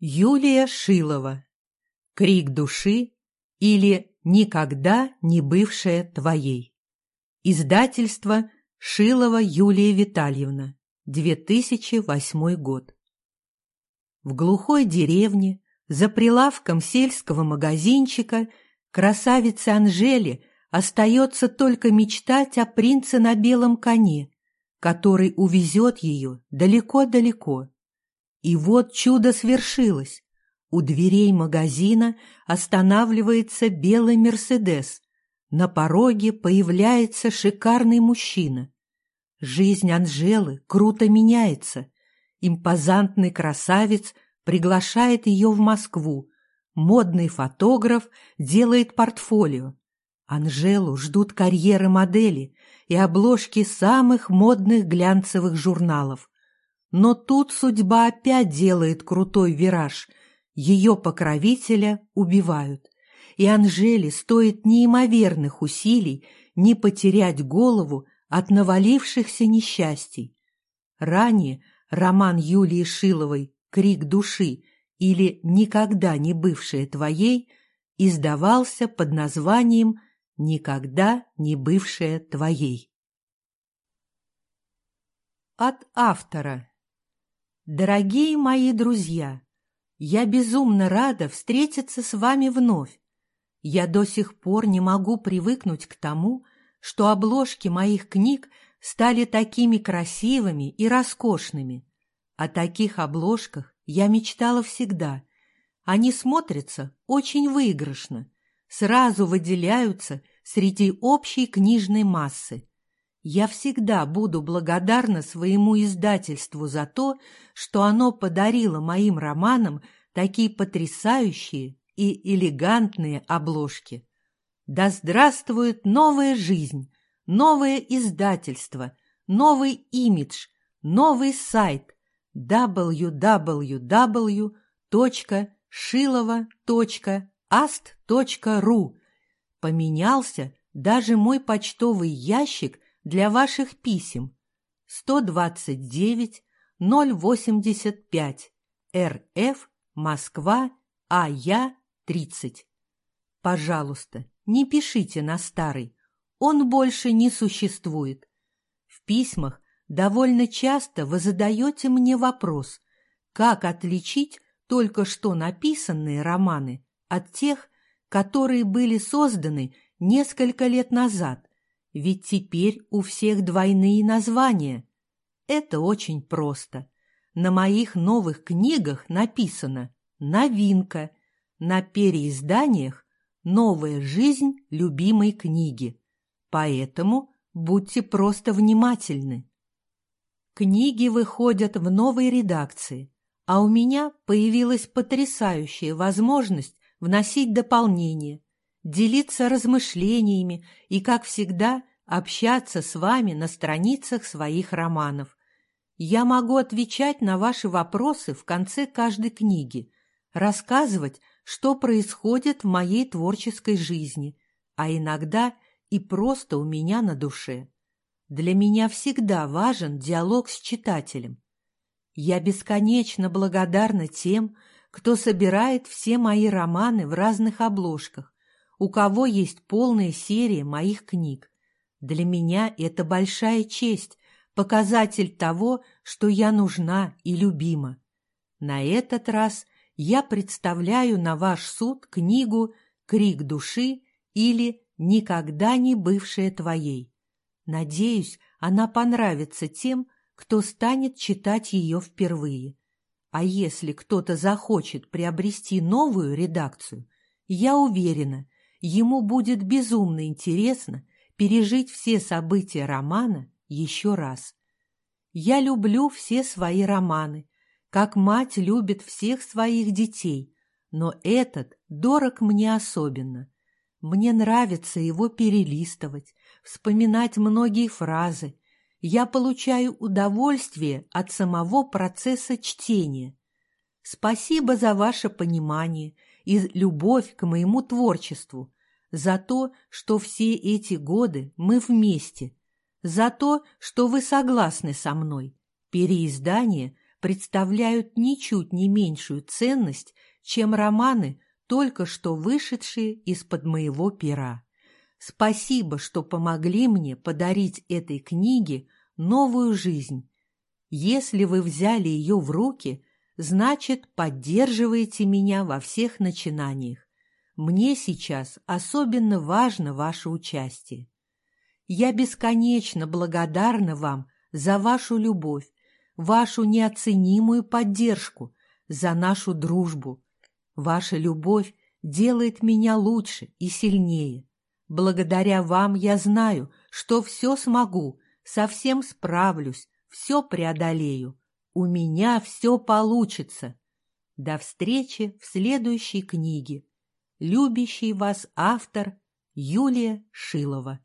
Юлия Шилова. Крик души или Никогда не бывшая твоей. Издательство Шилова Юлия Витальевна. 2008 год. В глухой деревне, за прилавком сельского магазинчика, красавице Анжеле остается только мечтать о принце на белом коне, который увезет ее далеко-далеко. И вот чудо свершилось. У дверей магазина останавливается белый «Мерседес». На пороге появляется шикарный мужчина. Жизнь Анжелы круто меняется. Импозантный красавец приглашает ее в Москву. Модный фотограф делает портфолио. Анжелу ждут карьеры модели и обложки самых модных глянцевых журналов. Но тут судьба опять делает крутой вираж. Ее покровителя убивают. И Анжеле стоит неимоверных усилий не потерять голову от навалившихся несчастий. Ранее роман Юлии Шиловой «Крик души» или «Никогда не бывшая твоей» издавался под названием «Никогда не бывшая твоей». От автора Дорогие мои друзья, я безумно рада встретиться с вами вновь. Я до сих пор не могу привыкнуть к тому, что обложки моих книг стали такими красивыми и роскошными. О таких обложках я мечтала всегда. Они смотрятся очень выигрышно, сразу выделяются среди общей книжной массы. Я всегда буду благодарна своему издательству за то, что оно подарило моим романам такие потрясающие и элегантные обложки. Да здравствует новая жизнь, новое издательство, новый имидж, новый сайт www.шилова.ast.ru Поменялся даже мой почтовый ящик – для ваших писем 129 085 РФ Москва АЯ 30. Пожалуйста, не пишите на старый, он больше не существует. В письмах довольно часто вы задаете мне вопрос, как отличить только что написанные романы от тех, которые были созданы несколько лет назад ведь теперь у всех двойные названия. Это очень просто. На моих новых книгах написано «Новинка», на переизданиях «Новая жизнь любимой книги». Поэтому будьте просто внимательны. Книги выходят в новой редакции, а у меня появилась потрясающая возможность вносить дополнения, делиться размышлениями и, как всегда, общаться с вами на страницах своих романов. Я могу отвечать на ваши вопросы в конце каждой книги, рассказывать, что происходит в моей творческой жизни, а иногда и просто у меня на душе. Для меня всегда важен диалог с читателем. Я бесконечно благодарна тем, кто собирает все мои романы в разных обложках, у кого есть полная серия моих книг. Для меня это большая честь, показатель того, что я нужна и любима. На этот раз я представляю на ваш суд книгу «Крик души» или «Никогда не бывшая твоей». Надеюсь, она понравится тем, кто станет читать ее впервые. А если кто-то захочет приобрести новую редакцию, я уверена, ему будет безумно интересно пережить все события романа еще раз. Я люблю все свои романы, как мать любит всех своих детей, но этот дорог мне особенно. Мне нравится его перелистывать, вспоминать многие фразы. Я получаю удовольствие от самого процесса чтения. Спасибо за ваше понимание и любовь к моему творчеству, за то, что все эти годы мы вместе, за то, что вы согласны со мной. Переиздание представляют ничуть не меньшую ценность, чем романы, только что вышедшие из-под моего пера. Спасибо, что помогли мне подарить этой книге новую жизнь. Если вы взяли ее в руки, значит, поддерживаете меня во всех начинаниях. Мне сейчас особенно важно ваше участие. Я бесконечно благодарна вам за вашу любовь, вашу неоценимую поддержку, за нашу дружбу. Ваша любовь делает меня лучше и сильнее. Благодаря вам я знаю, что все смогу, совсем справлюсь, все преодолею. У меня все получится. До встречи в следующей книге. Любящий вас автор Юлия Шилова